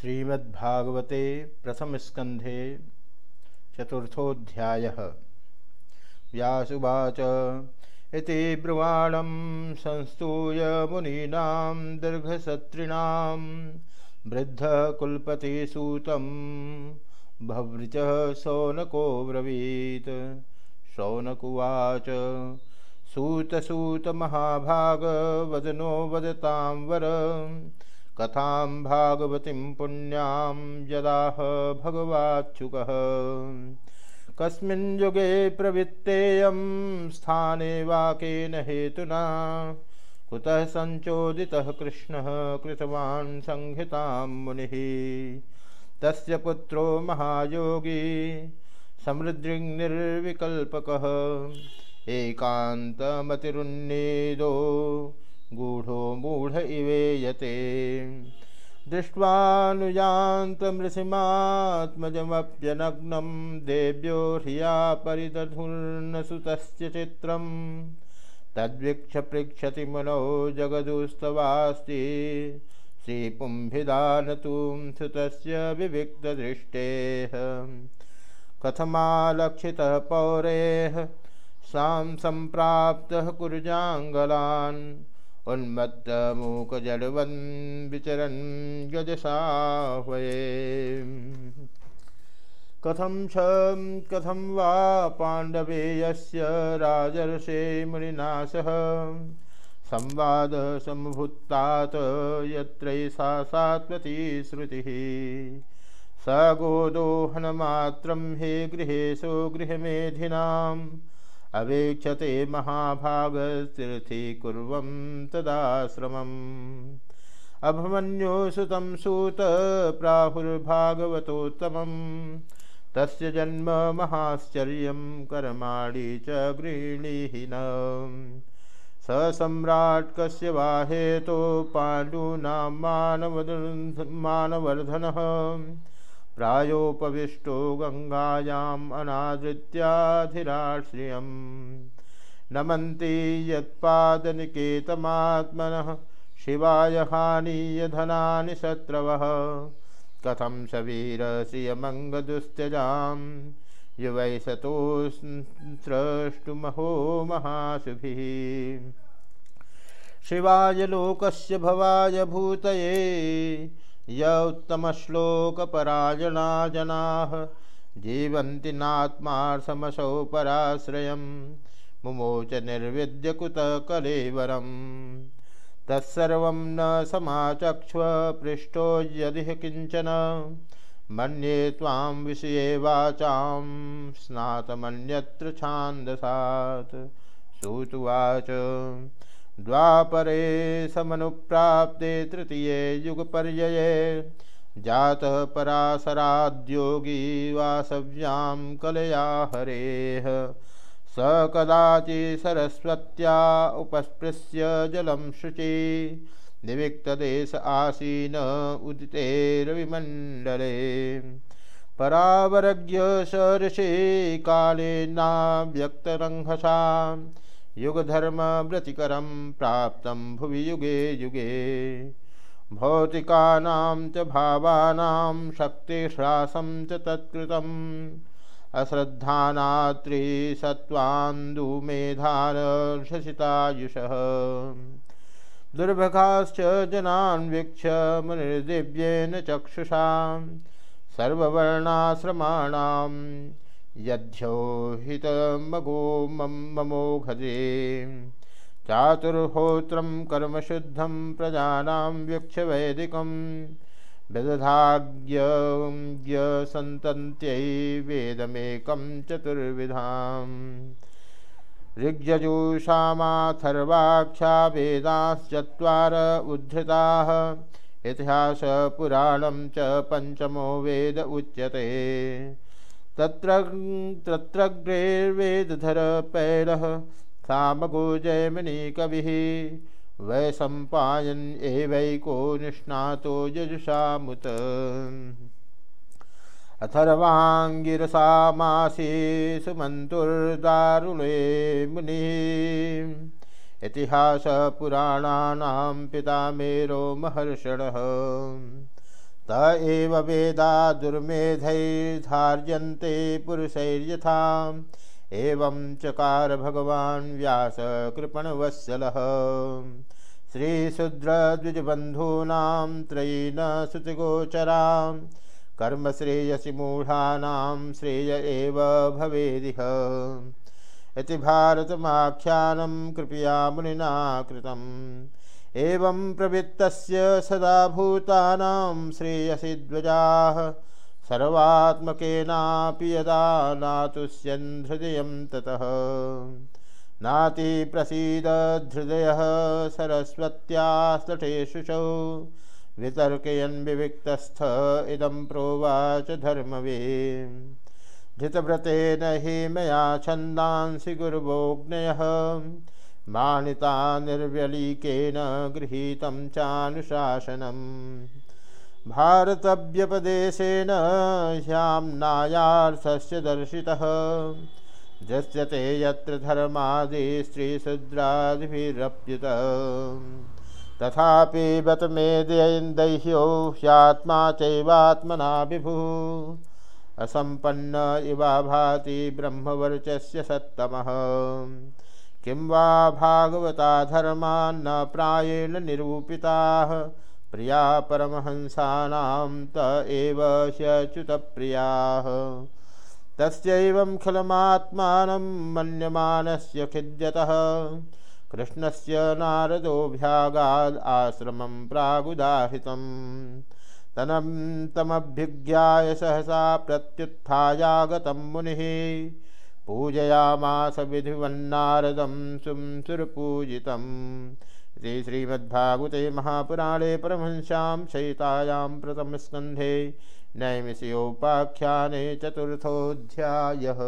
श्रीमद्भागवते प्रथमस्कन्धे चतुर्थोऽध्यायः। व्यासुवाच, इति ब्रुवाणं संस्तूय मुनीनां दीर्घसत्रिणां वृद्धकुलपतिसूतं भवृचः शौनको ब्रवीत्। शौनकुवाच, सूतसूतमहाभागवदनो वदतां वर। कथां भागवतीं पुण्यां यदाह भगवाच्छुकः कस्मिन् युगे स्थाने वाकेन हेतुना कुतः सञ्चोदितः कृष्णः कृतवान् संहितां मुनिः। तस्य पुत्रो महायोगी, समृद्धिर्निर्विकल्पकः। एकान्तमतिरुन्नीदो गूढ़ो मूढ़ इवेयते। दृष्ट्वानुयान्तमृषिमात्मजमप्यनग्नं देव्यो ह्रिया परिदधुर्नसुतस्य चित्रम् तद्वीक्ष पृक्षति मुनौ जगदुस्तवास्ति। श्रीपुंभिदानतुं सुतस्य विविक्तदृष्टेः। कथमालक्षितः पौरेः, सां सम्प्राप्तः कुर्जाङ्गलान्। उन्मत्तमूकजडवन् विचरन् गजसाह्वये कथं च कथं वा पाण्डवे यस्य राजर्षे मुनिना सह संवादसम्भुत्तात् यत्रैषा सात्वती श्रुतिः। स गोदोहनमात्रं हि गृहेषु गृहमेधिनाम्। अवेक्षते महाभागतीर्थीकुर्वं तदाश्रमम् अभमन्योसुतं सूत प्राहुर्भागवतोत्तमं तस्य जन्म महाश्चर्यं कर्माणि च गृह्णीहि स सम्राट् कस्य वा हेतो पाण्डूनां मानवर्धनः। प्रायोपविष्टो गङ्गायाम् अनादृत्याधिराश्रियम् नमन्ति यत्पादनिकेतमात्मनः, शिवाय हानीय धनानि शत्रवः। कथं सवीरश्रियमङ्गदुस्त्यजां युवैसतोस्रष्टुमहो महाशुभिः। शिवाय लोकस्य भवाय भूतये य उत्तमश्लोकपरायणा जनाः जीवन्ति नात्मार्थमसौ पराश्रयं मुमोच निर्विद्य कुतः कलेवरम् तत्सर्वं न समाचक्ष्व पृष्ठो यदि किंचन मन्ये त्वां विषये वाचां स्नातमन्यत्र छान्दसात् सूतुवाच द्वापरे समनुप्राप्ते तृतीये युगपर्यये जातः पराशराद्योगी वासव्यां कलया हरेः। स कदाचि सरस्वत्या उपस्पृश्य जलं शुचि। निविक्तदेश आसीन उदितेर्विमण्डले। परावरज्ञ स ऋषि काले नाव्यक्तरङ्घसाम् युगधर्मव्रतिकरं प्राप्तं भुवि युगे युगे। भौतिकानां च भावानां शक्तिह्रासं च तत्कृतम्। अश्रद्धानात्रिसत्त्वान्दुमेधानर्षसितायुषः दुर्भगाश्च जनान् वीक्ष्य मुनिर्दिव्येन चक्षुषा सर्ववर्णाश्रमाणां यद्योहितमगो ममोघजे। चातुर्होत्रं कर्मशुद्धं प्रजानां वीक्ष्य वैदिकं। विदधाज्ञसन्तन्त्यै वेदमेकं चतुर्विधाम्। ऋग्यजुषामाथर्वाख्या वेदाश्चत्वार उद्धृताः। इतिहासपुराणं च पञ्चमो वेद उच्यते। तत्र तत्रग्रेर्वेदधर पैलः सामगो जयमिनी कविः, वै सम्पायन् एवैको निष्णातो यजुषामुत। अथर्वाङ्गिरसामासि सुमन्तुर्दारुणे मुनिः, इतिहासपुराणानां पितामेरो महर्षणः। त एव वेदा दुर्मेधैर्धार्यन्ते पुरुषैर्यथा एवं चकार भगवान् व्यास कृपणवत्सलः। श्रीशूद्रद्विजबन्धूनां त्रयी न श्रुतिगोचरां कर्मश्रेयसि मूढानां श्रेय एव भवेदिह। इति भारतमाख्यानं कृपया मुनिना कृतम्। एवं प्रवृत्तस्य सदा भूतानां श्रेयसि ध्वजाः। सर्वात्मकेनापि यदा नातुष्यन् हृदयं ततः। नाति प्रसीदधृदयः सरस्वत्यास्तटेषु चौ वितर्कयन् विविक्तस्थ इदं प्रोवाच धर्मवे। धृतव्रतेन हि मया छन्दांसि गुरुवोग्नयः मानिता निर्व्यलीकेन गृहीतं चानुशासनम्। भारतव्यपदेशेन ह्याम्नायार्थस्य दर्शितः। दृश्यते यत्र धर्मादि स्त्रीशूद्रादिभिरप्युत तथापि बत मे मेदयैन्दैह्यो ह्यात्मा चैवात्मना विभुः असम्पन्न इवा भाति ब्रह्मवर्चस्य सत्तमः। किं वा भागवता धर्मान्न प्रायेण निरूपिताः? प्रिया परमहंसानां त एव ह्यच्युतप्रियाः तस्यैवं खलमात्मानं मन्यमानस्य खिद्यतः। कृष्णस्य नारदोऽभ्यागाद् आश्रमं प्रागुदाहृतं तनं तमभ्युज्ञाय सहसा प्रत्युत्थायागतं मुनिः। पूजयामास विधिवन्नारदं सुंसुरपूजितम् इति श्रीमद्भागवते महापुराणे परमहंस्यां सहितायां प्रथमस्कन्धे नैमिषयोपाख्याने चतुर्थोऽध्यायः।